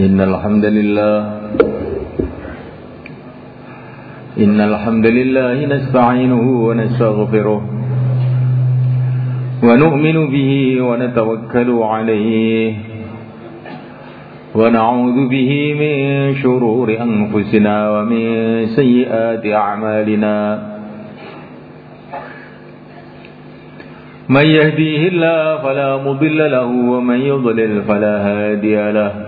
إن الحمد لله إن الحمد لله نستعينه ونستغفره ونؤمن به ونتوكل عليه ونعوذ به من شرور أنفسنا ومن سيئات أعمالنا. من يهديه الله فلا مضل له ومن يضلل فلا هادي له.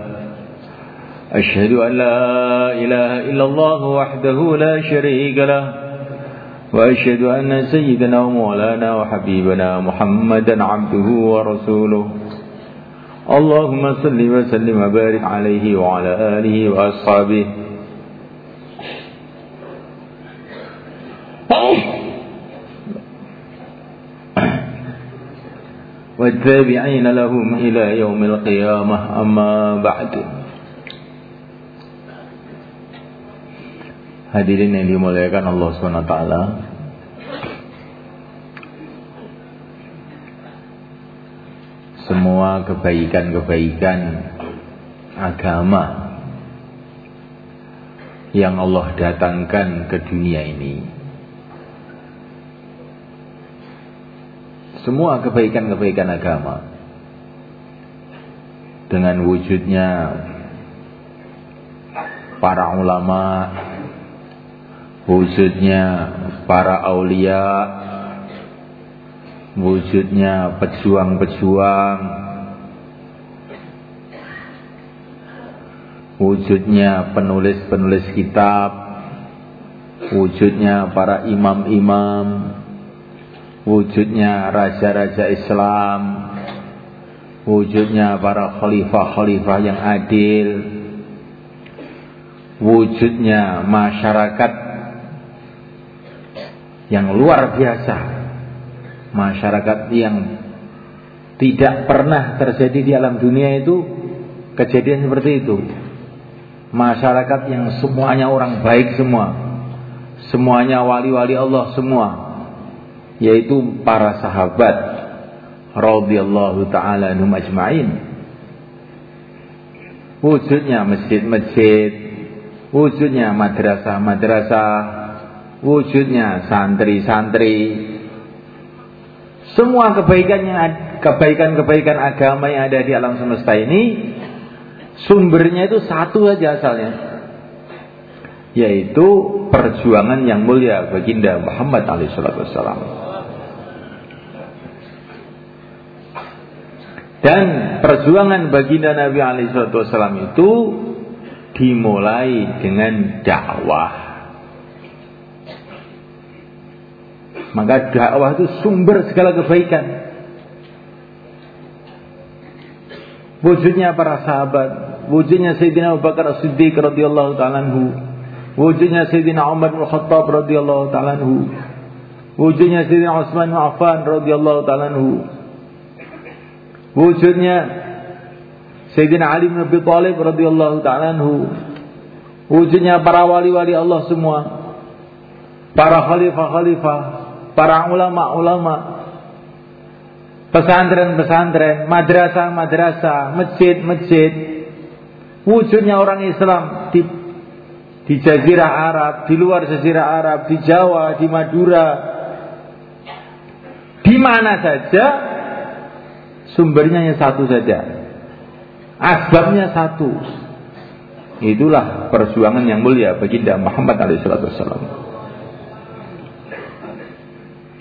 أشهد أن لا إله إلا الله وحده لا شريك له وأشهد أن سيدنا ومولانا وحبيبنا محمدا عبده ورسوله. اللهم صل وسلم وبارك عليه وعلى آله وأصحابه. والتابعين لهم إلى يوم القيامة أما بعد. Hadirin yang dimuliakan Allah SWT Semua kebaikan-kebaikan agama Yang Allah datangkan ke dunia ini. Semua kebaikan-kebaikan agama. Dengan wujudnya para ulama wujudnya para aulia. Wujudnya pejuang-pejuang. Wujudnya penulis-penulis kitab. Wujudnya para imam-imam. Wujudnya raja-raja Islam. Wujudnya para khalifah-khalifah yang adil. Wujudnya masyarakat yang luar biasa. Masyarakat yang tidak pernah terjadi di alam dunia itu kejadian seperti itu. Masyarakat yang semuanya orang baik semua. Semuanya wali-wali Allah semua. Yaitu para sahabat. Radhiyallahu taala anhum ajmain. Wujudnya masjid-masjid. Wujudnya madrasah-madrasah wujudnya santri-santri. Semua kebaikan yang kebaikan-kebaikan agama yang ada di alam semesta ini sumbernya itu satu saja asalnya. Yaitu perjuangan yang mulia baginda Muhammad alaihissalam dan perjuangan baginda Nabi alaihissalam itu dimulai dengan dakwah Maka dakwah itu sumber segala kebaikan. Wujudnya para sahabat, wujudnya Sayyidina Abu Bakar As-Siddiq radhiyallahu taala wujudnya Sayyidina Umar bin Khattab radhiyallahu taala wujudnya Sayyidina Utsman bin Affan radhiyallahu taala wujudnya Sayyidina Ali bin Abi Thalib radhiyallahu taala wujudnya para wali-wali Allah semua, para khalifah-khalifah, para ulama-ulama, pesantren-pesantren, madrasah-madrasah, masjid-masjid, wujudnya orang Islam di, di Jazirah Arab, di luar Jazirah Arab, di Jawa, di Madura, di mana saja, sumbernya yang satu saja, asbabnya satu. Itulah perjuangan yang mulia baginda Muhammad alaihissalam.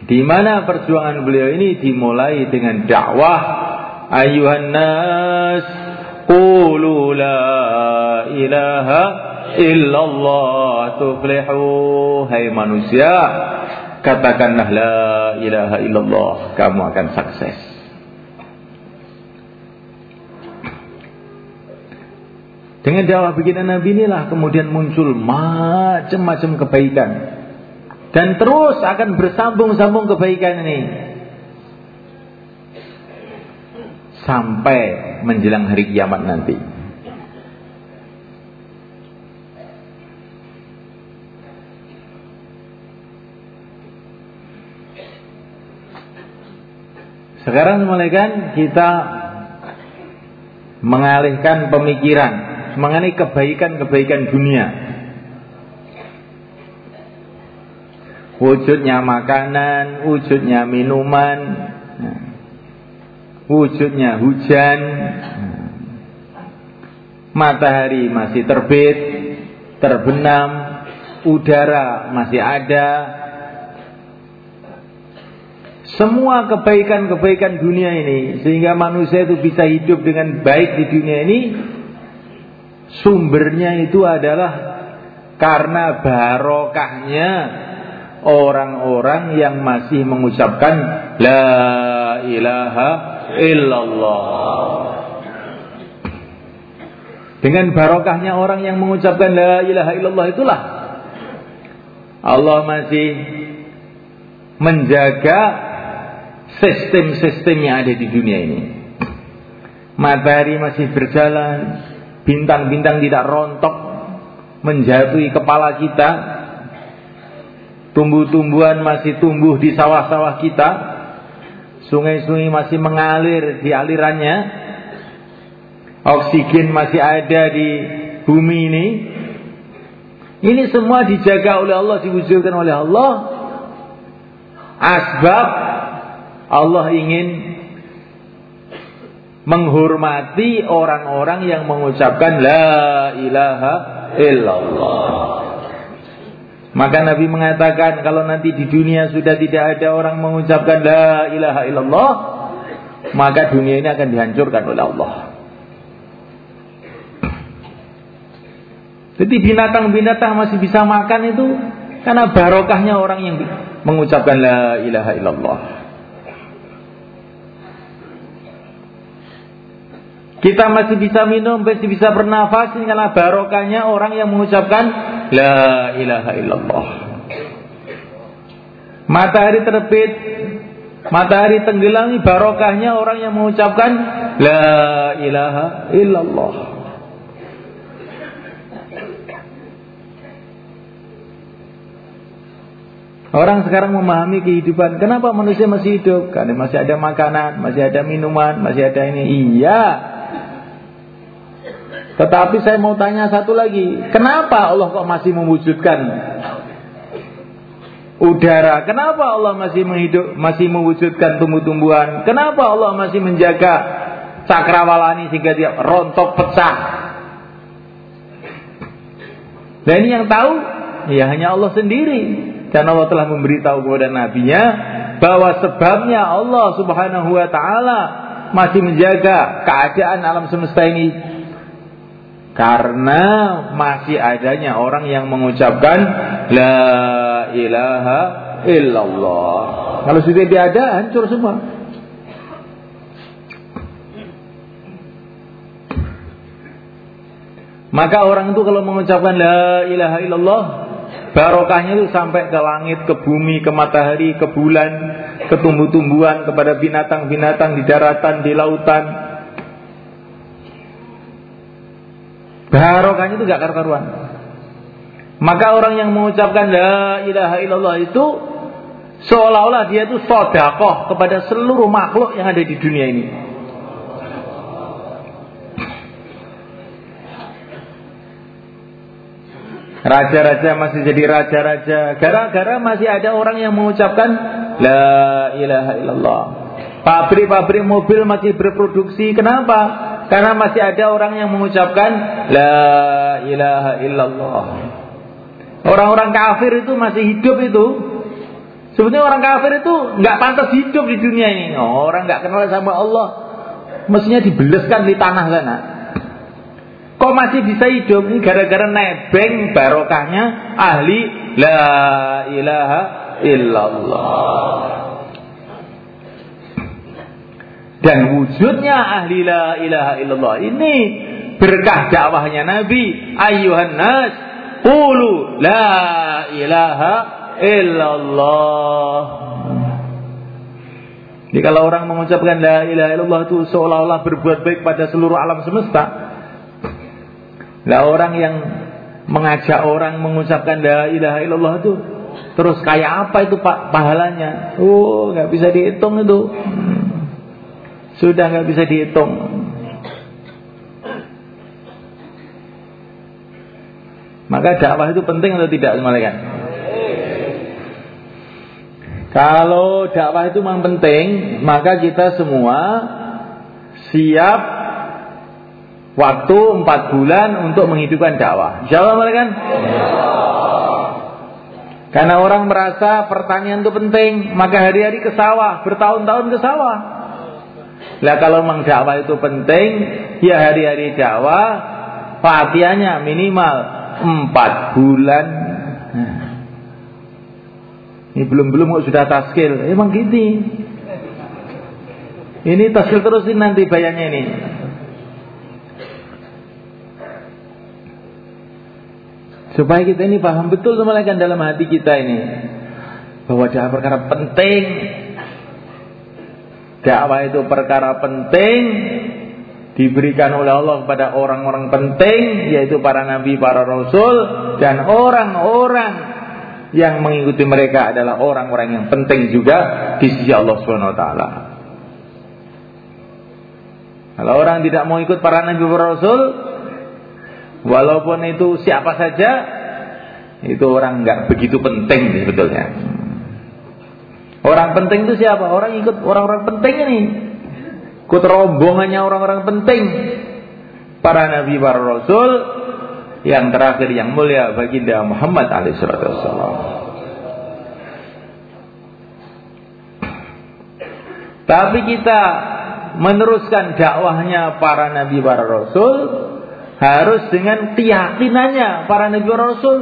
Di mana perjuangan beliau ini? Dimulai dengan dakwah. Ayuhan nas qulu la ilaha illallah tuflihu. Hai manusia katakanlah la ilaha illallah kamu akan sukses. Dengan dakwah bikinan Nabi inilah kemudian muncul macam-macam kebaikan dan terus akan bersambung-sambung kebaikan ini sampai menjelang hari kiamat nanti. Sekarang mulai kan kita mengalihkan pemikiran mengenai kebaikan-kebaikan dunia. Wujudnya makanan, wujudnya minuman, wujudnya hujan, matahari masih terbit, terbenam, udara masih ada, semua kebaikan-kebaikan dunia ini sehingga manusia itu bisa hidup dengan baik di dunia ini sumbernya itu adalah karena barokahnya orang-orang yang masih mengucapkan la ilaha illallah. Dengan barokahnya orang yang mengucapkan la ilaha illallah itulah Allah masih menjaga sistem-sistem yang ada di dunia ini. Matahari masih berjalan, bintang-bintang tidak rontok menjatuhi kepala kita. Tumbuh-tumbuhan masih tumbuh di sawah-sawah kita. Sungai-sungai masih mengalir di alirannya. Oksigen masih ada di bumi ini. Ini semua dijaga oleh Allah, diwujudkan oleh Allah. Asbab Allah ingin menghormati orang-orang yang mengucapkan la ilaha illallah. Maka Nabi mengatakan kalau nanti di dunia sudah tidak ada orang mengucapkan la ilaha illallah, maka dunia ini akan dihancurkan oleh Allah. Jadi binatang-binatang masih bisa makan itu karena barokahnya orang yang mengucapkan la ilaha illallah. Kita masih bisa minum, masih bisa bernafas karena barokahnya orang yang mengucapkan La ilaha illallah. Matahari terbit, matahari tenggelam, barokahnya orang yang mengucapkan La ilaha illallah. Orang sekarang memahami kehidupan. Kenapa manusia masih hidup? Karena masih ada makanan, masih ada minuman, masih ada ini. Iya, tetapi saya mau tanya satu lagi, kenapa Allah kok masih mewujudkan udara? Kenapa Allah masih menghidup, masih mewujudkan tumbuh-tumbuhan? Kenapa Allah masih menjaga cakrawala ini sehingga dia rontok pecah? Dan ini yang tahu ya hanya Allah sendiri. Dan Allah telah memberitahu kepada nabinya bahwa sebabnya Allah Subhanahu wa taala masih menjaga keadaan alam semesta ini karena masih adanya orang yang mengucapkan La ilaha illallah. Kalau sudah tiada hancur semua. Maka orang itu kalau mengucapkan La ilaha illallah Barokahnya itu sampai ke langit, ke bumi, ke matahari, ke bulan Ke tumbuh-tumbuhan, kepada binatang-binatang di daratan, di lautan Barokahnya itu gak karu-karuan. Maka orang yang mengucapkan la ilaha illallah itu seolah-olah dia itu sodakoh kepada seluruh makhluk yang ada di dunia ini. Raja-raja masih jadi raja-raja gara-gara masih ada orang yang mengucapkan la ilaha illallah. Pabrik-pabrik mobil masih berproduksi. Kenapa? Karena masih ada orang yang mengucapkan La ilaha illallah. Orang-orang kafir itu masih hidup itu. Sebetulnya orang kafir itu nggak pantas hidup di dunia ini. Orang nggak kenal sama Allah. Mestinya dibeleskan di tanah sana. Kok masih bisa hidup? Gara-gara nebeng barokahnya Ahli La ilaha illallah dan wujudnya ahli la ilaha illallah ini berkah dakwahnya Nabi ayuhan nas qulu la ilaha illallah. Jadi kalau orang mengucapkan la ilaha illallah itu seolah-olah berbuat baik pada seluruh alam semesta lah orang yang mengajak orang mengucapkan la ilaha illallah itu terus kayak apa itu pak pahalanya? Oh nggak bisa dihitung itu sudah nggak bisa dihitung. Maka dakwah itu penting atau tidak malaikat? Kalau dakwah itu memang penting, maka kita semua siap waktu empat bulan untuk menghidupkan dakwah. Insya Allah malaikat? Karena orang merasa pertanian itu penting, maka hari-hari ke sawah, bertahun-tahun ke sawah. Lah kalau memang dakwah itu penting, ya hari-hari dakwah, fatihahnya minimal empat bulan. Nah. Ini belum-belum kok sudah taskil. Emang gitu. Ini taskil terusin nanti bayarnya ini. Supaya kita ini paham betul semalakan dalam hati kita ini. Bahwa dakwah perkara penting. Dakwah itu perkara penting. Diberikan oleh Allah kepada orang-orang penting. Yaitu para nabi, para rasul. Dan orang-orang yang mengikuti mereka adalah orang-orang yang penting juga di sisi Allah Subhanahu wa taala. Kalau orang tidak mau ikut para nabi para rasul, Walaupun itu siapa saja, itu orang nggak begitu penting sebetulnya. Orang penting itu siapa? Orang ikut orang-orang penting ini. Ikut rombongannya orang-orang penting. Para nabi, para rasul. Yang terakhir yang mulia baginda Muhammad alaihissalam. Tapi kita meneruskan dakwahnya para nabi, para rasul harus dengan keyakinannya para nabi rasul.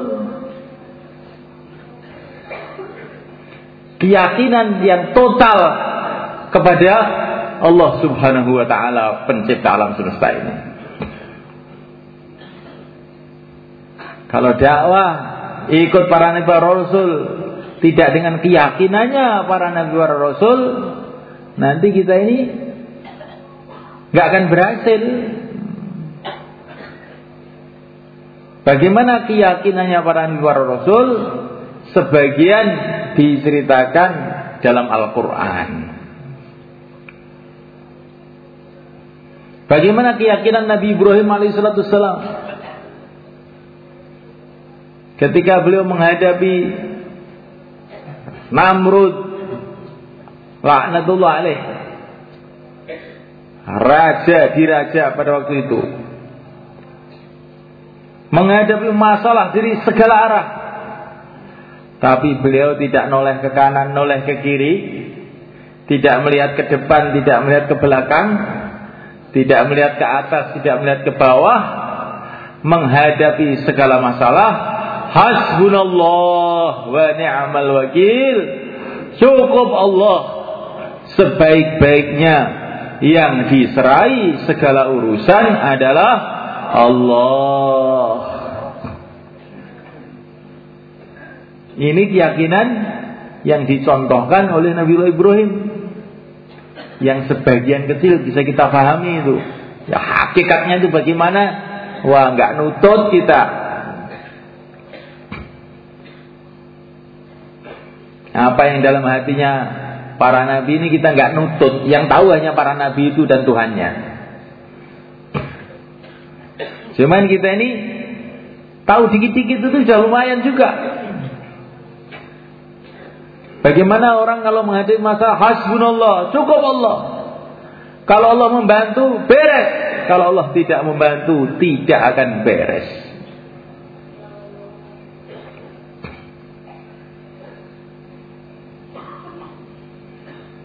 Keyakinan yang total kepada Allah Subhanahu wa taala pencipta alam semesta ini. Kalau dakwah ikut para nabi rasul tidak dengan keyakinannya para nabi rasul, nanti kita ini nggak akan berhasil. Bagaimana keyakinannya para nabi rasul? Sebagian diceritakan dalam Al-Quran. Bagaimana keyakinan Nabi Ibrahim alaihissalam? Ketika beliau menghadapi Namrud laknatullah alaih raja diraja pada waktu itu menghadapi masalah dari segala arah. Tapi beliau tidak noleh ke kanan, noleh ke kiri, tidak melihat ke depan, tidak melihat ke belakang, tidak melihat ke atas, tidak melihat ke bawah, menghadapi segala masalah. Hasbunallah wa ni'mal wakil. Cukup Allah sebaik-baiknya yang diserai segala urusan adalah Allah. Ini keyakinan yang dicontohkan oleh Nabi Ibrahim. Yang sebagian kecil bisa kita pahami itu. Ya hakikatnya itu bagaimana? Wah nggak nutut kita. Apa yang dalam hatinya para nabi ini kita nggak nutut. Yang tahu hanya para nabi itu dan Tuhannya. Cuman kita ini tahu dikit-dikit itu sudah lumayan juga. Bagaimana orang kalau menghadapi masa hasbunallah, cukup Allah. Kalau Allah membantu, beres. Kalau Allah tidak membantu, tidak akan beres.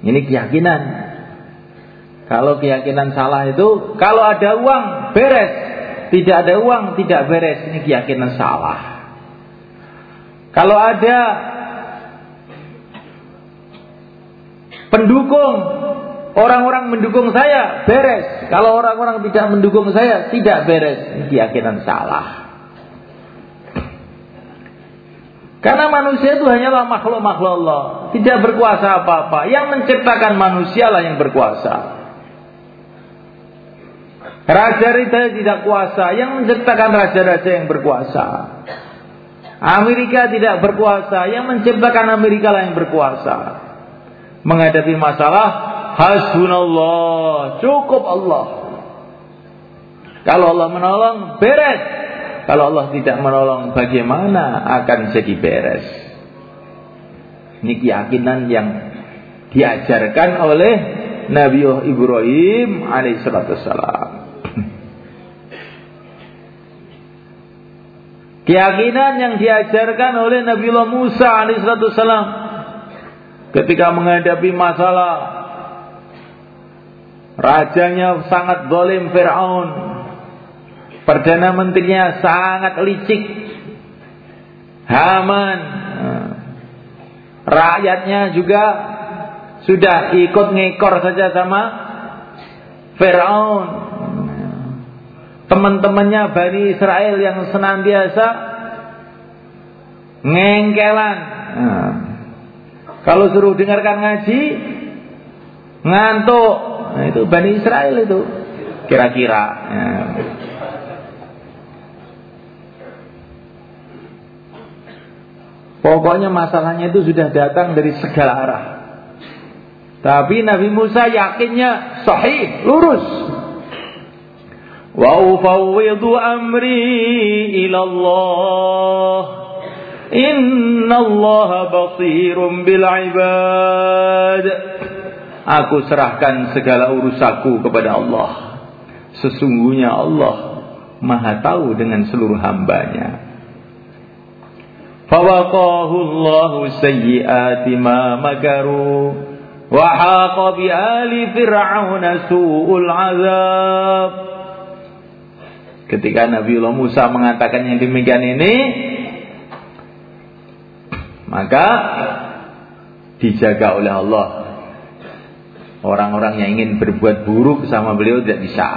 Ini keyakinan. Kalau keyakinan salah itu, kalau ada uang, beres. Tidak ada uang, tidak beres. Ini keyakinan salah. Kalau ada pendukung, orang-orang mendukung saya, beres. Kalau orang-orang tidak mendukung saya, tidak beres. Keyakinan salah. Karena manusia itu hanyalah makhluk-makhluk Allah. Tidak berkuasa apa-apa. Yang menciptakan manusialah yang berkuasa. Raja-raja tidak kuasa, yang menciptakan raja-raja yang berkuasa. Amerika tidak berkuasa, yang menciptakan Amerika lah yang berkuasa. Menghadapi masalah, hasbunallah, cukup Allah. Kalau Allah menolong, beres. Kalau Allah tidak menolong bagaimana akan jadi beres? Ini keyakinan yang diajarkan oleh Nabi Ibrahim alaihissalam. Keyakinan yang diajarkan oleh Nabiullah Musa alaihissalam ketika menghadapi masalah rajanya sangat zalim Firaun, perdana menterinya sangat licik, Haman, rakyatnya juga sudah ikut ngekor saja sama Firaun. Teman-temannya Bani Israel yang senantiasa ngengkelan. Kalau suruh dengarkan ngaji, ngantuk. Nah, itu Bani Israel itu. Kira-kira. Ya. Pokoknya masalahnya itu sudah datang dari segala arah. Tapi Nabi Musa yakinnya sahih, lurus. Wa ufawwidu amri ila Inna Allah basirun bil ibad. Aku serahkan segala urusaku kepada Allah. Sesungguhnya Allah Maha tahu dengan seluruh hambanya. Fawaqahu Allahu sayyiati ma makaru wa haqa bi ali fir'aun su'ul azab. Ketika Nabi Musa mengatakan yang demikian ini, maka Dijaga oleh Allah. Orang-orang yang ingin berbuat buruk sama beliau tidak bisa.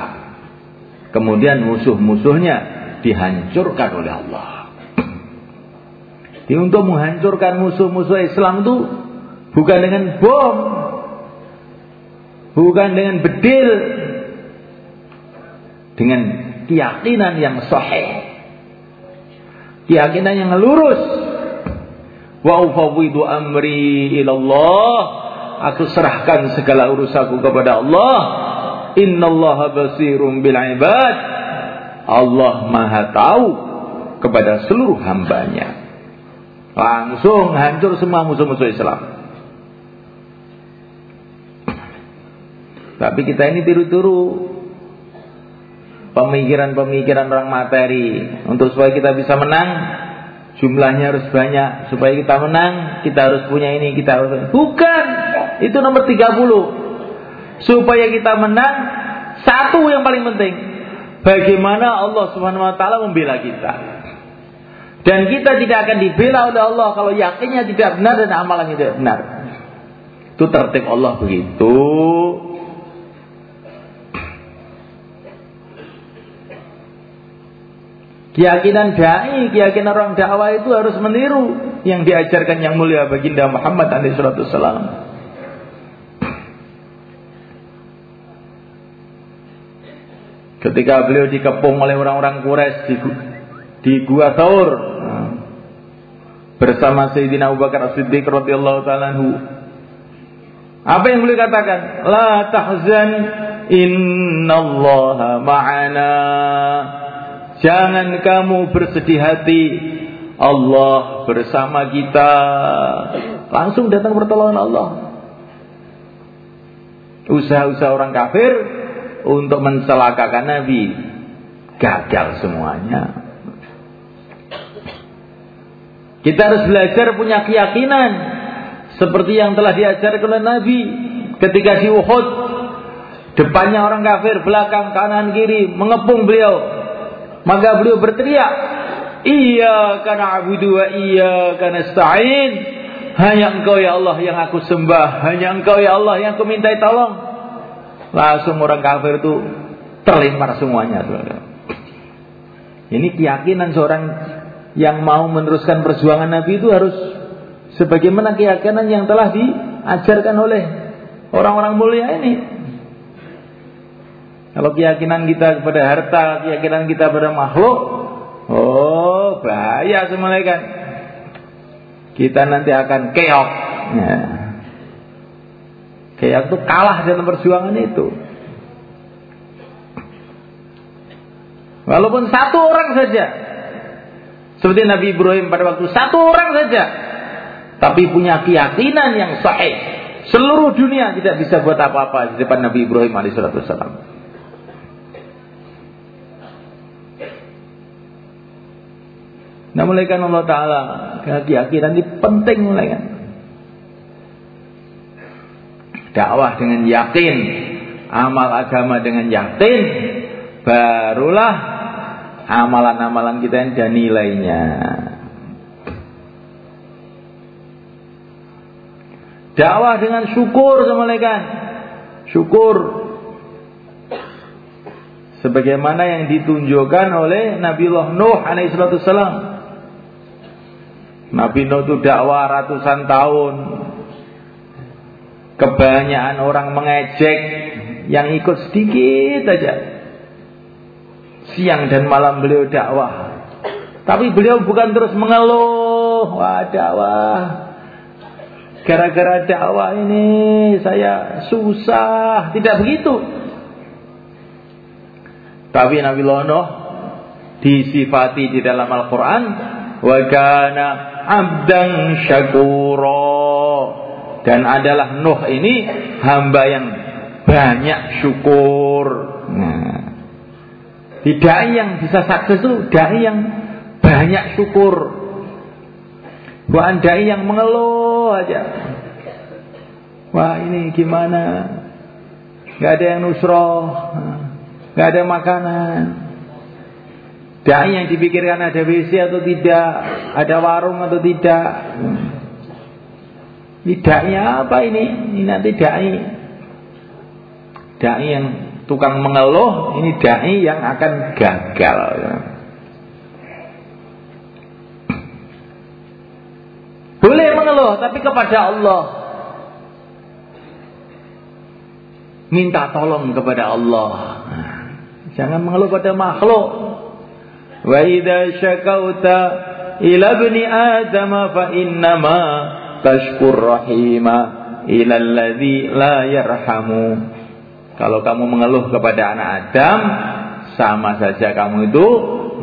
Kemudian musuh-musuhnya Dihancurkan oleh Allah. Jadi untuk menghancurkan musuh-musuh Islam itu Bukan dengan bom. Bukan dengan bedil. Dengan keyakinan yang sahih. Keyakinan yang lurus Wa ufawwidu amri ilallah. Aku serahkan segala urusanku kepada Allah. Innallaha basirun bil ibad. Allah maha tahu kepada seluruh hambanya. Langsung hancur semua musuh-musuh Islam. Tapi kita ini tiru-tiru. Pemikiran-pemikiran orang materi. Untuk supaya kita bisa menang jumlahnya harus banyak supaya kita menang kita harus punya ini kita harus bukan. Itu nomor 30 supaya kita menang satu yang paling penting. Bagaimana Allah Subhanahu wa taala membela kita? Dan kita tidak akan dibela oleh Allah kalau yakinnya tidak benar dan amalannya tidak benar. Itu tertib Allah begitu Keyakinan dai, keyakinan orang dakwah itu harus meniru yang diajarkan yang mulia baginda Muhammad alaihissalam. Ketika beliau dikepung oleh orang-orang Quraisy di, di Gua Thaur bersama Sayyidina Abu Bakar As-Siddiq radhiyallahu taala Apa yang beliau katakan? La tahzan innallaha ma'ana. Jangan kamu bersedih hati. Allah bersama kita. Langsung datang pertolongan Allah. Usaha-usaha orang kafir untuk mencelakakan Nabi gagal semuanya. Kita harus belajar punya keyakinan seperti yang telah diajarkan oleh Nabi ketika di Uhud. Depannya orang kafir, belakang, kanan, kiri mengepung beliau. Maka beliau berteriak, Iya karena abudu wa iya karena stain. Hanya engkau ya Allah yang aku sembah. Hanya engkau ya Allah yang aku mintai tolong. Langsung orang kafir itu terlempar semuanya. Ini keyakinan seorang yang mau meneruskan perjuangan Nabi itu harus sebagaimana keyakinan yang telah diajarkan oleh orang-orang mulia ini. Kalau keyakinan kita kepada harta, keyakinan kita pada makhluk, oh bahaya semua kan. Kita nanti akan keok. Ya. Keok itu kalah dalam perjuangan itu. Walaupun satu orang saja Seperti Nabi Ibrahim pada waktu satu orang saja. Tapi punya keyakinan yang sahih. Seluruh dunia tidak bisa buat apa-apa di depan Nabi Ibrahim alaihissalam. Nah mulai kan Allah Ta'ala Keyakinan ini penting mulai kan. Dakwah dengan yakin Amal agama dengan yakin Barulah Amalan-amalan kita yang ada nilainya. Dakwah dengan syukur sama kan Syukur. Sebagaimana yang ditunjukkan oleh Nabi Allah Nuh alaihissalam Nabi Nuh itu dakwah ratusan tahun. Kebanyakan orang mengejek, yang ikut sedikit aja. Siang dan malam beliau dakwah. Tapi beliau bukan terus mengeluh, wah dakwah. Gara-gara dakwah ini saya susah, tidak begitu. Tapi Nabi Nuh disifati di dalam Al-Quran wa kana abdan syakura dan adalah Nuh ini hamba yang banyak syukur. Nah, tidak yang bisa sukses itu dai yang banyak syukur. Bukan dai yang mengeluh aja. Wah ini gimana? Gak ada yang nusroh, gak ada makanan. Dai yang dipikirkan ada WC atau tidak, ada warung atau tidak. Dai apa ini? Ini nanti dai. Dai yang tukang mengeluh, ini dai yang akan gagal. Boleh mengeluh, tapi kepada Allah. Minta tolong kepada Allah. Jangan mengeluh pada makhluk wa idza syakauta ila bni adama fa innama tashkur rahima ila alladhi la yarhamu kalau kamu mengeluh kepada anak Adam sama saja kamu itu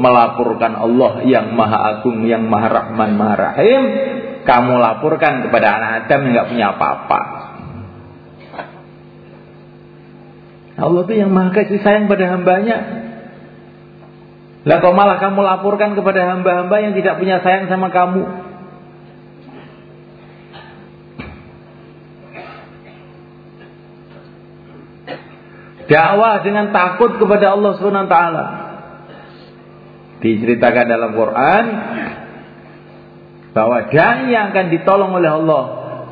melaporkan Allah yang maha agung yang maha rahman maha rahim. Kamu laporkan kepada anak Adam yang nggak punya apa-apa. Allah itu yang maha kasih sayang pada hambanya. Lah kok malah kamu laporkan kepada hamba-hamba yang tidak punya sayang sama kamu? Dakwah dengan takut kepada Allah Subhanahu taala. Diceritakan dalam Quran bahwa dai yang akan ditolong oleh Allah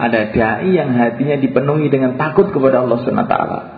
ada dai yang hatinya dipenuhi dengan takut kepada Allah Subhanahu wa taala.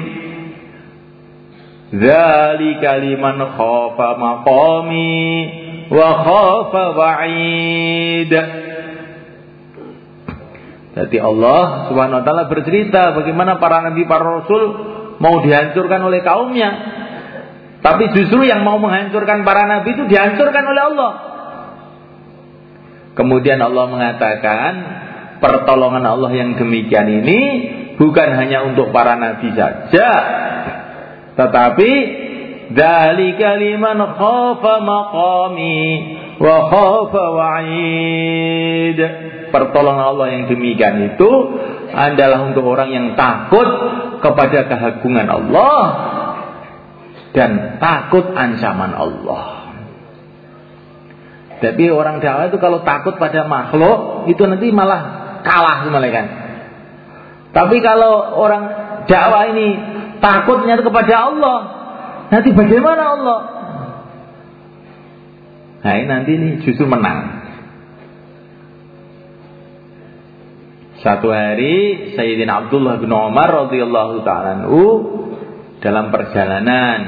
Dzalika liman khafa maqami wa khafa wa'id. Jadi Allah Subhanahu wa taala bercerita bagaimana para nabi para rasul mau dihancurkan oleh kaumnya. Tapi justru yang mau menghancurkan para nabi itu dihancurkan oleh Allah. Kemudian Allah mengatakan pertolongan Allah yang demikian ini bukan hanya untuk para nabi saja, tetapi dzalika liman khafa maqami wa khafa wa'id. Pertolongan Allah yang demikian itu adalah untuk orang yang takut kepada kehagungan Allah dan takut ancaman Allah. Jadi orang dakwah itu kalau takut pada makhluk itu nanti malah kalah kan. Tapi kalau orang dakwah ini takutnya kepada Allah. Nanti bagaimana Allah? Nah ini nanti ini justru menang. Satu hari Sayyidina Abdullah bin Umar radhiyallahu taala dalam perjalanan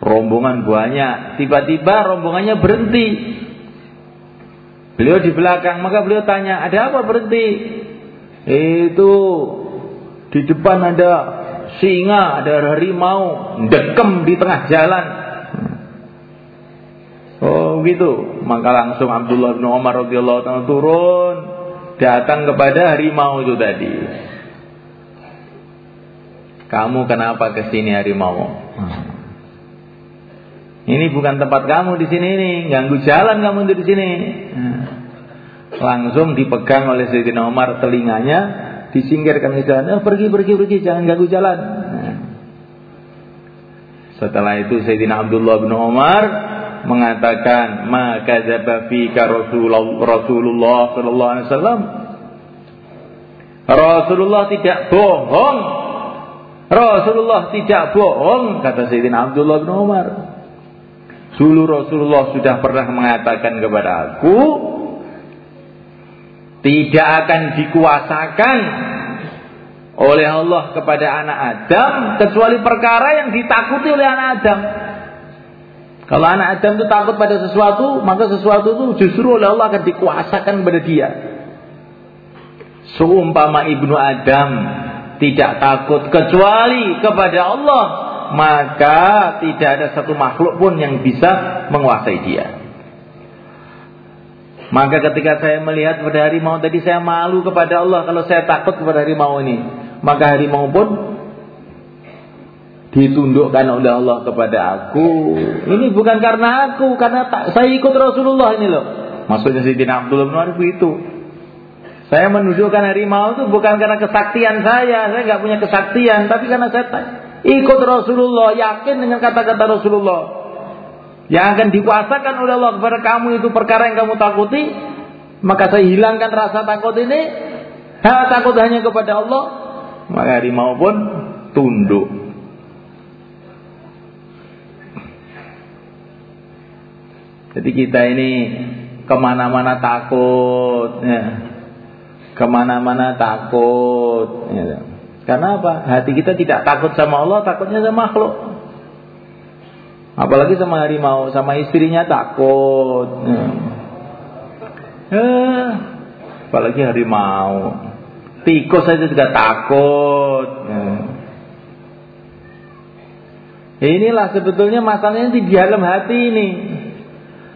rombongan banyak, tiba-tiba rombongannya berhenti. Beliau di belakang, maka beliau tanya, ada apa berhenti? Itu di depan ada singa, ada harimau, dekem di tengah jalan. Oh gitu. Maka langsung Abdullah bin Umar radhiyallahu taala turun datang kepada harimau itu tadi. Kamu kenapa ke sini harimau? Ini bukan tempat kamu di sini ini, ganggu jalan kamu di sini. Langsung dipegang oleh Sayyidina Umar telinganya, disingkirkan ke jalan. Eh, pergi, pergi, pergi, jangan ganggu jalan. Setelah itu Sayyidina Abdullah bin Umar mengatakan maka fika Rasulullah Rasulullah sallallahu alaihi wasallam Rasulullah tidak bohong Rasulullah tidak bohong kata Sayyidina Abdullah bin Umar Dulu Rasulullah sudah pernah mengatakan kepada aku tidak akan dikuasakan oleh Allah kepada anak Adam kecuali perkara yang ditakuti oleh anak Adam. Kalau anak Adam itu takut pada sesuatu, maka sesuatu itu justru oleh Allah akan dikuasakan kepada dia. Seumpama ibnu Adam tidak takut kecuali kepada Allah, maka tidak ada satu makhluk pun yang bisa menguasai dia. Maka ketika saya melihat pada harimau tadi saya malu kepada Allah kalau saya takut kepada harimau ini. Maka harimau pun ditundukkan oleh Allah kepada aku. Ini bukan karena aku, karena tak, saya ikut Rasulullah ini loh. Maksudnya Sayyidina Abdullah bin Arif itu. Saya menunjukkan harimau itu bukan karena kesaktian saya, saya nggak punya kesaktian, tapi karena saya ikut Rasulullah, yakin dengan kata-kata Rasulullah. Yang akan dikuasakan oleh Allah kepada kamu itu perkara yang kamu takuti, maka saya hilangkan rasa takut ini, takut hanya kepada Allah, maka harimau pun tunduk. Jadi kita ini ke mana-mana takut, ya. ke mana-mana takut. Ya. Karena apa? Hati kita tidak takut sama Allah, takutnya sama makhluk. Apalagi sama harimau, sama istrinya takut. Ya. Eh, apalagi harimau. Tikus saja juga takut. Ya. Inilah sebetulnya masalahnya di dalam hati ini.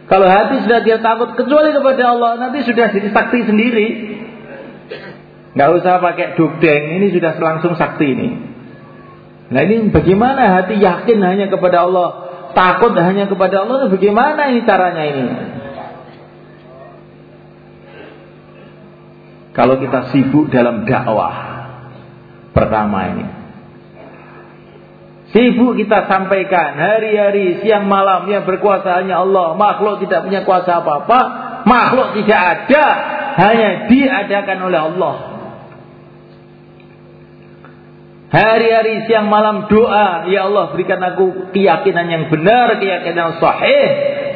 Kalau hati sudah dia takut kecuali kepada Allah, nanti sudah jadi sakti sendiri. Nggak usah pakai dugdeng, ini sudah langsung sakti ini. Nah ini bagaimana hati yakin hanya kepada Allah, takut hanya kepada Allah, bagaimana ini caranya ini? Kalau kita sibuk dalam dakwah, pertama ini, Sibuk kita sampaikan hari-hari siang malam yang berkuasa hanya Allah. Makhluk tidak punya kuasa apa-apa. Makhluk tidak ada. Hanya diadakan oleh Allah. Hari-hari siang malam doa. Ya Allah berikan aku keyakinan yang benar. Keyakinan yang sahih.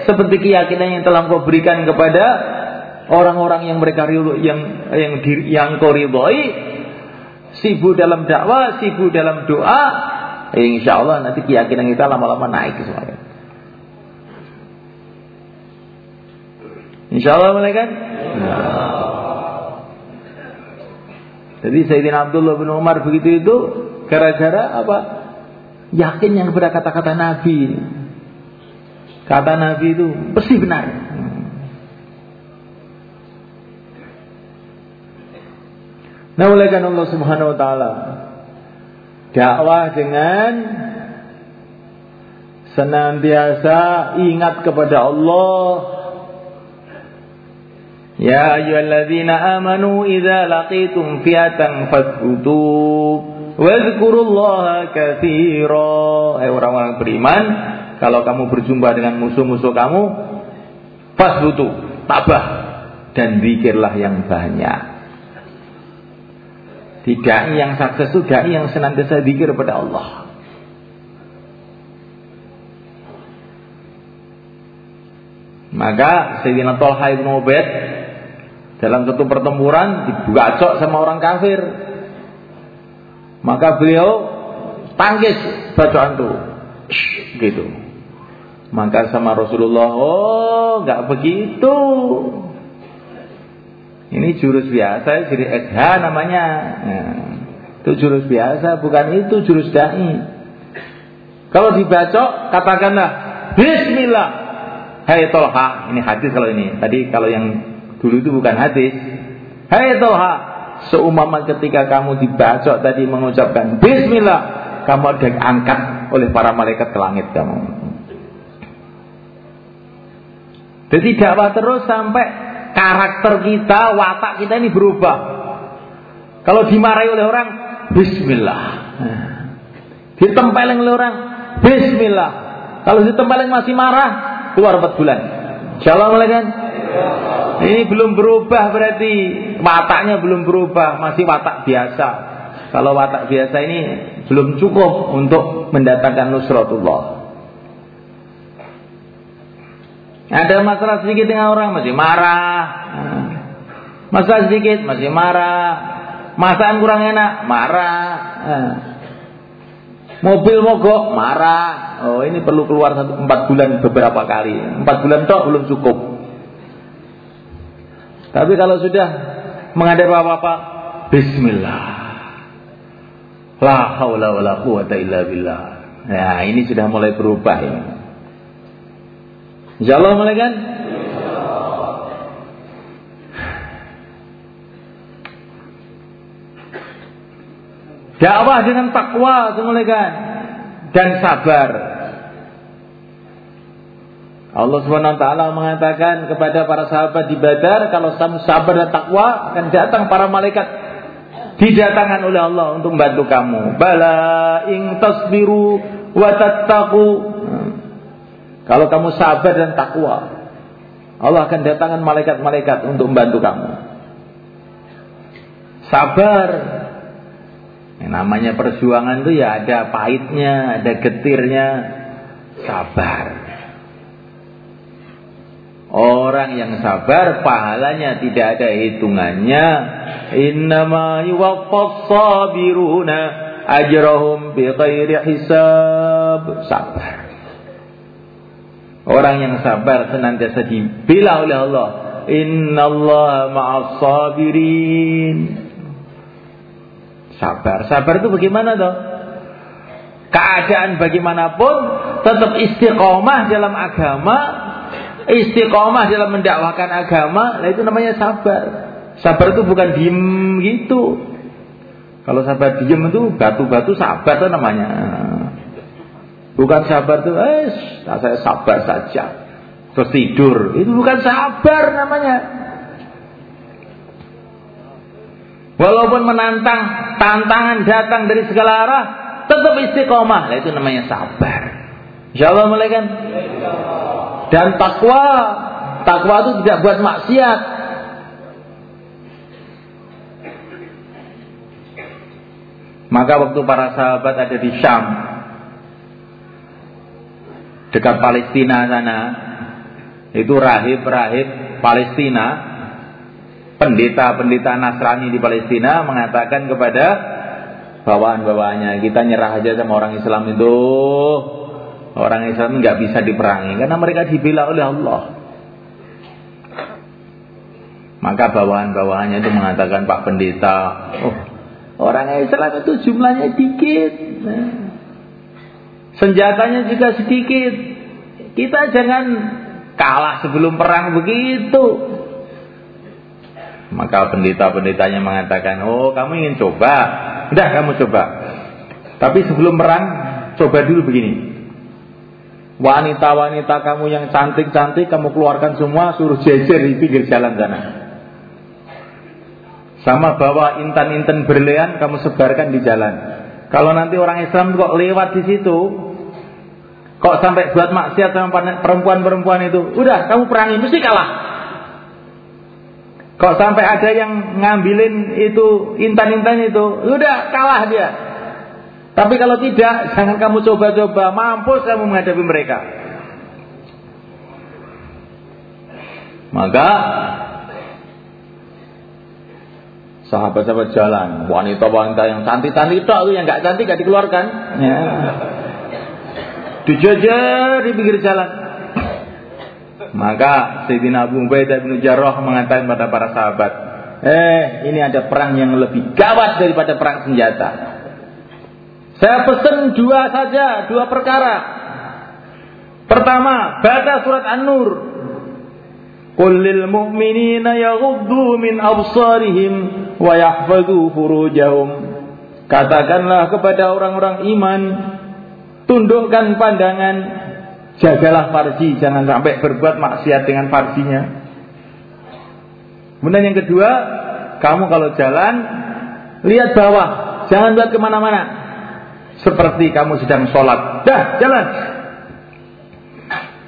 Seperti keyakinan yang telah kau berikan kepada orang-orang yang mereka ridho, yang yang yang kau ridhoi. Sibuk dalam dakwah, sibuk dalam doa, Insya Allah nanti keyakinan kita lama-lama naik semuanya. Insya Allah mulai kan? Ya. Jadi Sayyidina Abdullah bin Umar begitu itu gara-gara apa? Yakin yang kepada kata-kata Nabi. Kata Nabi itu pasti benar. Nah oleh karena Allah Subhanahu Wa Taala dakwah dengan senantiasa ingat kepada Allah Ya ayyuhalladzina amanu idza laqitum fiatan fasbutu wadhkurullaha katsira Hai orang-orang beriman kalau kamu berjumpa dengan musuh-musuh kamu fasbutu tabah dan zikirlah yang banyak tidak yang sukses itu dai yang senantiasa zikir kepada Allah. Maka Sayyidina Talha ibn Ubaid dalam satu pertempuran dibacok sama orang kafir. Maka beliau tangkis bacaan itu. gitu. Maka sama Rasulullah, oh nggak begitu. Ini jurus biasa, jadi SH namanya. Nah, itu jurus biasa, bukan itu jurus dai. Kalau dibacok, katakanlah Bismillah. Hai Tolha, ini hadis kalau ini. Tadi kalau yang dulu itu bukan hadis. Hai Tolha, seumpama ketika kamu dibacok tadi mengucapkan Bismillah, kamu ada angkat oleh para malaikat ke langit kamu. Jadi dakwah terus sampai karakter kita, watak kita ini berubah. Kalau dimarahi oleh orang, Bismillah. Ditempeleng oleh orang, Bismillah. Kalau ditempeleng masih marah, keluar empat bulan. Shalom kan? Ini belum berubah berarti wataknya belum berubah, masih watak biasa. Kalau watak biasa ini belum cukup untuk mendatangkan nusratullah. Ada masalah sedikit dengan orang masih marah. Masalah sedikit masih marah. Masakan kurang enak, marah. Mobil mogok, marah. Oh ini perlu keluar satu empat bulan beberapa kali. Empat bulan toh belum cukup. Tapi kalau sudah menghadapi apa-apa, Bismillah. La haula wala quwata illa billah. Nah, ini sudah mulai berubah ini. Insyaallah mulai kan? Dakwah dengan takwa kan? dan sabar. Allah Subhanahu wa taala mengatakan kepada para sahabat di Badar kalau kamu sabar dan takwa akan datang para malaikat didatangkan oleh Allah untuk membantu kamu. Bala ing tasbiru wa tattaqu kalau kamu sabar dan takwa, Allah akan datangkan malaikat-malaikat untuk membantu kamu. Sabar. Yang namanya perjuangan itu ya ada pahitnya, ada getirnya. Sabar. Orang yang sabar pahalanya tidak ada hitungannya. Innama yuwaffas sabiruna ajrahum bi hisab. Sabar. Orang yang sabar senantiasa dibela oleh Allah. Inna Allah ma'as sabirin. Sabar. Sabar itu bagaimana toh? Keadaan bagaimanapun tetap istiqomah dalam agama, istiqomah dalam mendakwakan agama, nah itu namanya sabar. Sabar itu bukan diem gitu. Kalau sabar diem itu batu-batu sabar itu namanya. Bukan sabar tuh, eh, saya sabar saja. Terus tidur, itu bukan sabar namanya. Walaupun menantang, tantangan datang dari segala arah, tetap istiqomah. Nah, itu namanya sabar. Insya Allah mulai kan? Dan takwa, takwa itu tidak buat maksiat. Maka waktu para sahabat ada di Syam, dekat Palestina sana itu rahib-rahib Palestina pendeta-pendeta Nasrani di Palestina mengatakan kepada bawaan-bawaannya kita nyerah aja sama orang Islam itu orang Islam nggak bisa diperangi karena mereka dibela oleh Allah maka bawaan-bawaannya itu mengatakan Pak Pendeta oh orang Islam itu jumlahnya dikit Senjatanya juga sedikit. Kita jangan kalah sebelum perang begitu. Maka pendeta-pendetanya mengatakan, oh kamu ingin coba. Udah kamu coba. Tapi sebelum perang, coba dulu begini. Wanita-wanita kamu yang cantik-cantik, kamu keluarkan semua, suruh jejer di pinggir jalan sana. Sama bawa intan-intan berlian, kamu sebarkan di jalan. Kalau nanti orang Islam kok lewat di situ, Kok sampai buat maksiat sama perempuan-perempuan itu? Udah, kamu perangi, mesti kalah. Kok sampai ada yang ngambilin itu intan-intan itu? Udah, kalah dia. Tapi kalau tidak, jangan kamu coba-coba. Mampus kamu menghadapi mereka. Maka sahabat-sahabat jalan, wanita-wanita yang cantik-cantik itu yang nggak cantik gak dikeluarkan. Ya. Dijajar di pinggir jalan. Maka Sayyidina Abu Ubaidah bin Jarrah mengatakan pada para sahabat, Eh, ini ada perang yang lebih gawat daripada perang senjata. Saya pesan dua saja, dua perkara. Pertama, baca surat An-Nur. Qul lil mu'minina yaghuddu min absarihim wa yahfazu furujahum. Katakanlah kepada orang-orang iman, tundukkan pandangan, jagalah farji, jangan sampai berbuat maksiat dengan farjinya. Kemudian yang kedua, kamu kalau jalan lihat bawah, jangan lihat ke mana-mana. Seperti kamu sedang sholat, dah jalan.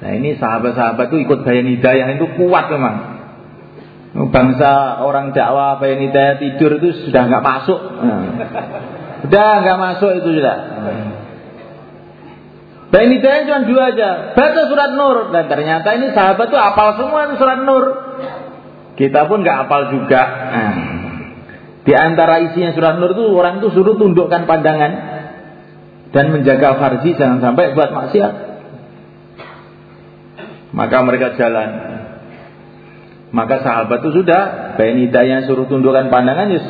Nah ini sahabat-sahabat itu ikut bayan hidayah itu kuat memang. Bangsa orang dakwah bayan hidayah tidur itu sudah nggak masuk. Nah. Udah nggak masuk itu sudah. Bayan hidayah cuma dua aja. Baca surat Nur dan ternyata ini sahabat tuh apal semua surat Nur. Kita pun nggak apal juga. Nah, di antara isinya surat Nur itu orang itu suruh tundukkan pandangan dan menjaga farji jangan sampai buat maksiat. Maka mereka jalan. Maka sahabat itu sudah hidayah suruh tundukkan pandangan yes.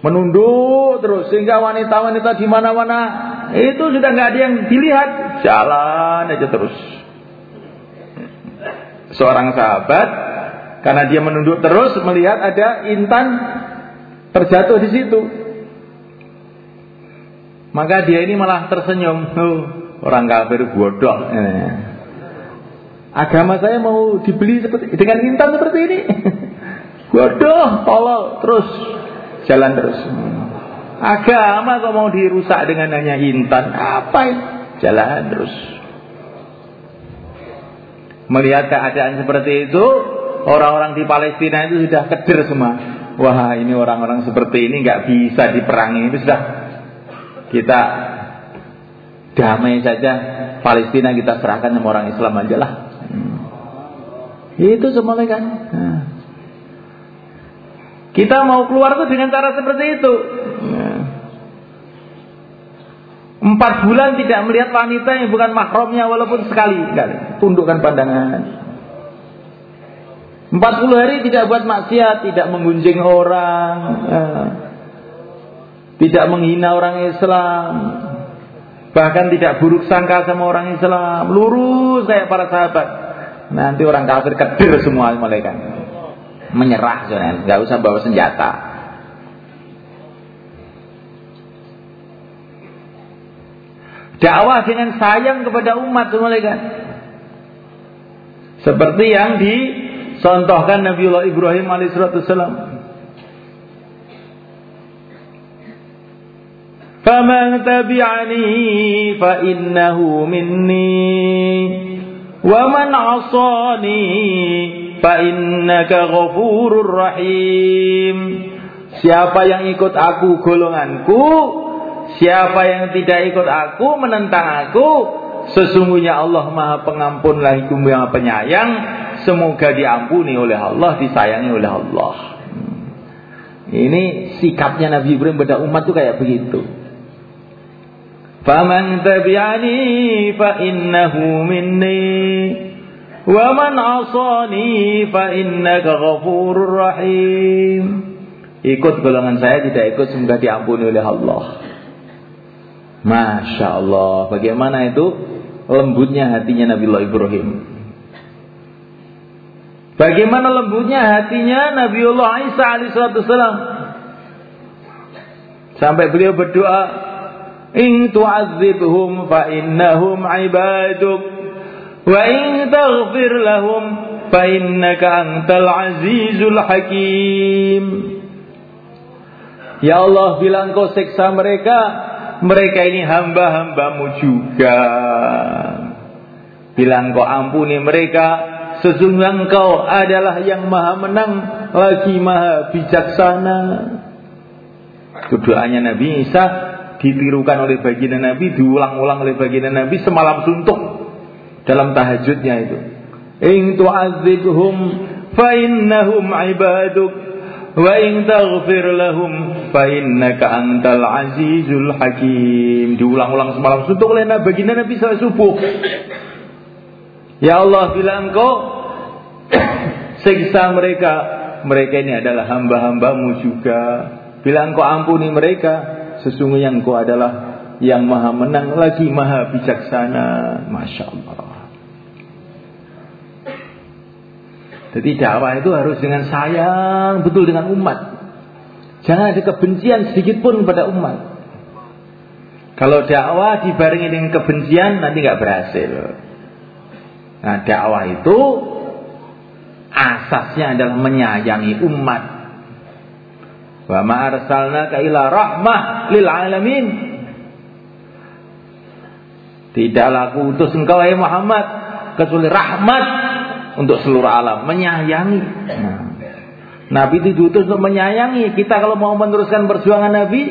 menunduk terus sehingga wanita-wanita di mana-mana itu sudah nggak ada yang dilihat jalan aja terus. Seorang sahabat karena dia menunduk terus melihat ada intan terjatuh di situ. Maka dia ini malah tersenyum. Oh, orang kafir bodoh. Eh. Agama saya mau dibeli seperti dengan intan seperti ini. bodoh, tolol, terus jalan terus. Agama kok mau dirusak dengan hanya intan? Apa itu? Jalan terus. Melihat keadaan seperti itu, Orang-orang di Palestina itu sudah keder semua. Wah ini orang-orang seperti ini nggak bisa diperangi. Itu sudah kita damai saja. Palestina kita serahkan sama orang Islam aja lah. Hmm. Itu semua kan. Nah. Kita mau keluar tuh dengan cara seperti itu. Nah. Empat bulan tidak melihat wanita yang bukan mahramnya walaupun sekali. Tundukkan pandangan. 40 hari tidak buat maksiat, tidak menggunjing orang, eh, tidak menghina orang Islam, bahkan tidak buruk sangka sama orang Islam, lurus kayak para sahabat. Nanti orang kafir kedir semua mereka, menyerah sebenarnya, nggak usah bawa senjata. Dakwah dengan sayang kepada umat mereka. Seperti yang di Contohkan Nabiullah Ibrahim alaihissalam. Innahu minni wa man 'asani fa innaka ghafurur rahim. Siapa yang ikut aku golonganku, siapa yang tidak ikut aku menentang aku, sesungguhnya Allah Maha Pengampun lagi Maha Penyayang semoga diampuni oleh Allah, disayangi oleh Allah. Ini sikapnya Nabi Ibrahim pada umat itu kayak begitu. Innahu minni wa man 'asani fa innaka ghafurur rahim. Ikut golongan saya tidak ikut semoga diampuni oleh Allah. Masya Allah, bagaimana itu lembutnya hatinya Nabi Ibrahim. Bagaimana lembutnya hatinya Nabiullah Isa alaihissalam. Sampai beliau berdoa, "In tu'adzibhum fa innahum 'ibaduk wa in taghfir lahum fa innaka antal azizul hakim." Ya Allah bilang kau seksa mereka, mereka ini hamba-hambamu juga. Bilang kau ampuni mereka, Sesungguhnya engkau adalah yang maha menang lagi maha bijaksana. Doanya Nabi Isa ditirukan oleh baginda Nabi, diulang-ulang oleh baginda Nabi semalam suntuk dalam tahajudnya itu. In tu'adzibhum fa innahum ibaduk wa in taghfir lahum fa innaka antal azizul hakim. Diulang-ulang semalam suntuk oleh baginda Nabi saat subuh. Ya Allah bilang engkau siksa mereka mereka ini adalah hamba-hambamu juga. Bila engkau ampuni mereka, sesungguhnya engkau adalah yang maha menang lagi maha bijaksana. Masya Allah. Jadi dakwah itu harus dengan sayang betul dengan umat. Jangan ada kebencian sedikit pun kepada umat. Kalau dakwah dibarengi dengan kebencian nanti nggak berhasil. Nah dakwah itu asasnya adalah menyayangi umat. Wa ma arsalnaka ila rahmah lil alamin. Tidaklah aku utus engkau ya Muhammad kecuali rahmat untuk seluruh alam, menyayangi. Nah, Nabi itu diutus untuk menyayangi. Kita kalau mau meneruskan perjuangan Nabi,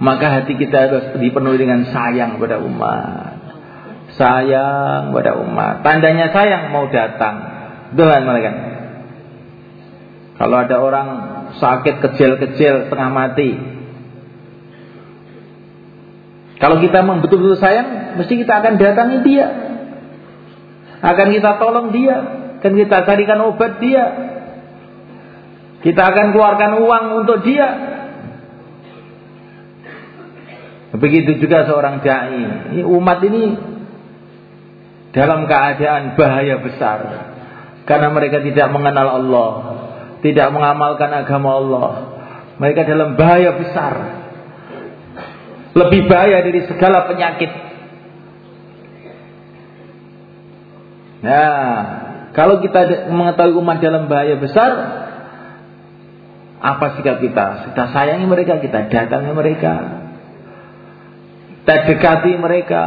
maka hati kita harus dipenuhi dengan sayang pada umat. Sayang pada umat. Tandanya sayang mau datang. Dengan mereka. Kalau ada orang sakit kecil-kecil tengah mati, kalau kita memang betul-betul sayang, mesti kita akan datangi dia. Akan kita tolong dia. Akan kita carikan obat dia. Kita akan keluarkan uang untuk dia. Begitu juga seorang dai. Umat ini dalam keadaan bahaya besar. Karena mereka tidak mengenal Allah. Tidak mengamalkan agama Allah. Mereka dalam bahaya besar. Lebih bahaya dari segala penyakit. Nah, kalau kita mengetahui umat dalam bahaya besar, apa sikap kita? Kita sayangi mereka, kita datangi mereka. Kita dekati mereka.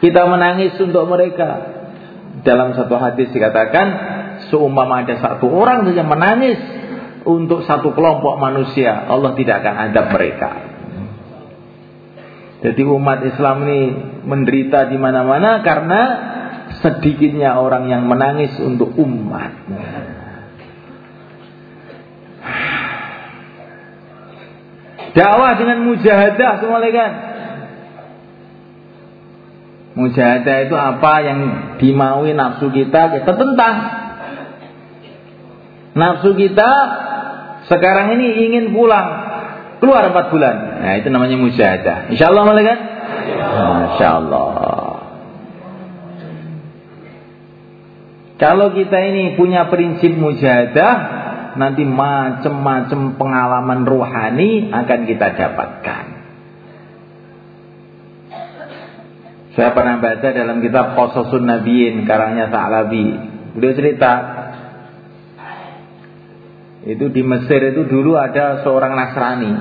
Kita menangis untuk mereka. Dalam satu hadis dikatakan, seumpama ada satu orang saja menangis untuk satu kelompok manusia, Allah tidak akan adab mereka. Jadi umat Islam ini menderita di mana-mana karena sedikitnya orang yang menangis untuk umat. Dakwah dengan mujahadah semua kan. Mujahadah itu apa yang dimaui nafsu kita kita tentang. Nafsu kita sekarang ini ingin pulang Keluar empat bulan. Nah itu namanya mujahadah. Insya Allah malaikat. Insya Allah. Kalau kita ini punya prinsip mujahadah, nanti macam-macam pengalaman rohani akan kita dapatkan. Saya pernah baca dalam kitab Qasasun Nabiin karangnya Sa'labi. Beliau cerita itu di Mesir itu dulu ada seorang Nasrani.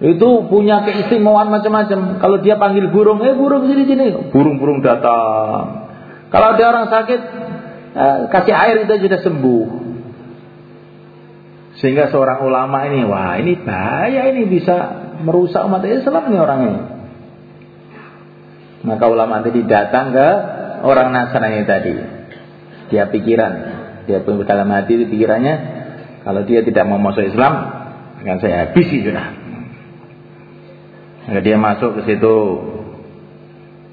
Itu punya keistimewaan macam-macam. Kalau dia panggil burung, eh burung sini sini, burung-burung datang. Kalau ada orang sakit, eh, kasih air itu sudah sembuh. Sehingga seorang ulama ini, wah ini bahaya ini bisa merusak umat Islam nih orangnya. Maka ulama tadi datang ke orang Nasrani tadi. Dia pikiran, dia pun dalam hati itu pikirannya kalau dia tidak mau masuk Islam akan saya habisi sudah. Maka dia masuk ke situ.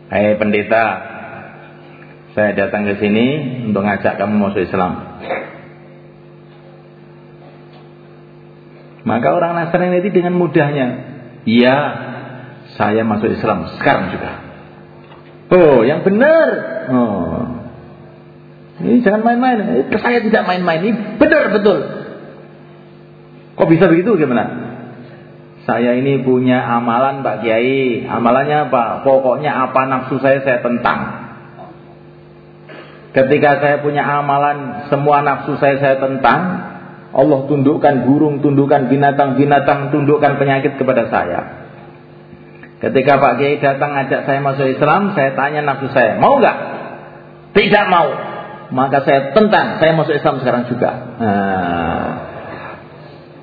Hai pendeta, saya datang ke sini untuk ngajak kamu masuk Islam. Maka orang Nasrani itu dengan mudahnya, iya, saya masuk Islam sekarang juga. Oh, yang benar. Oh, ini jangan main-main. Saya tidak main-main. Ini benar betul. Kok bisa begitu gimana? Saya ini punya amalan Pak Kiai. Amalannya apa? Pokoknya apa nafsu saya saya tentang. Ketika saya punya amalan semua nafsu saya saya tentang, Allah tundukkan burung, tundukkan binatang-binatang, tundukkan penyakit kepada saya. Ketika Pak Kiai datang ngajak saya masuk Islam, saya tanya nafsu saya, mau nggak? Tidak mau maka saya tentang, saya masuk Islam sekarang juga. Nah,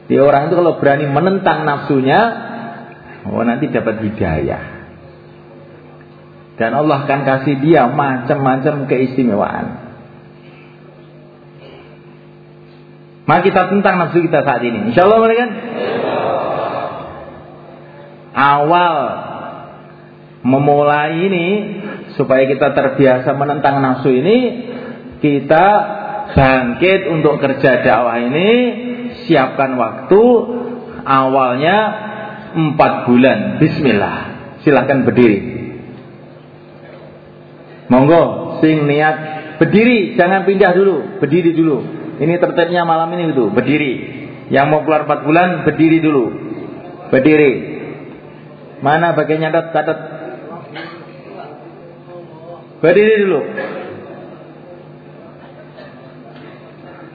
di orang itu kalau berani menentang nafsunya, oh nanti dapat hidayah. Dan Allah akan kasih dia macam-macam keistimewaan. Maka kita tentang nafsu kita saat ini. Insya Allah mereka awal memulai ini supaya kita terbiasa menentang nafsu ini kita bangkit untuk kerja dakwah ini, siapkan waktu awalnya empat bulan. Bismillah. Silahkan berdiri. Monggo, sing niat berdiri, jangan pindah dulu, berdiri dulu. Ini tertibnya malam ini itu, berdiri. Yang mau keluar empat bulan, berdiri dulu. Berdiri. Mana bagian nyatet, catat. Berdiri dulu.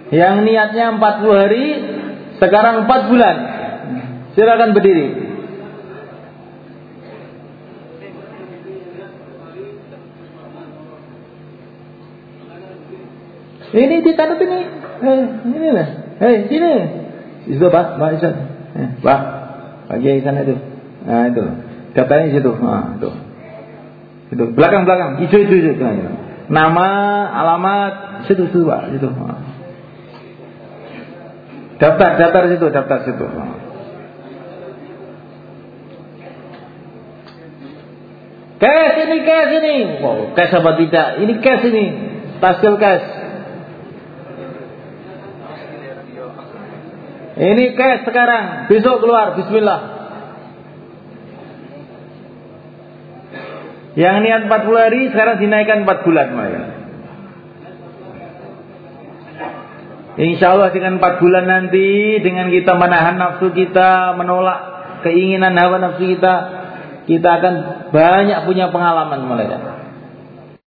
Yang niatnya 40 hari, sekarang 4 bulan. Silakan berdiri. Ini ditanut ini. Eh, ini lah. Hei, sini. Itu Pak, Pak Isan. Eh, Pak, Pak sana itu. Nah, itu. Daftarnya di situ. Nah, itu. Itu belakang belakang. Itu itu itu. Nama, alamat, situ situ Pak, situ. Nah. Daftar, daftar situ, daftar situ. Cash ini, cash ini. Wow, cash apa tidak? Ini cash ini. Tasil cash. Ini cash sekarang, besok keluar, bismillah. Yang niat 40 hari sekarang dinaikkan 4 bulan mereka. Insya Allah dengan 4 bulan nanti dengan kita menahan nafsu kita, menolak keinginan hawa nafsu kita, kita akan banyak punya pengalaman mereka.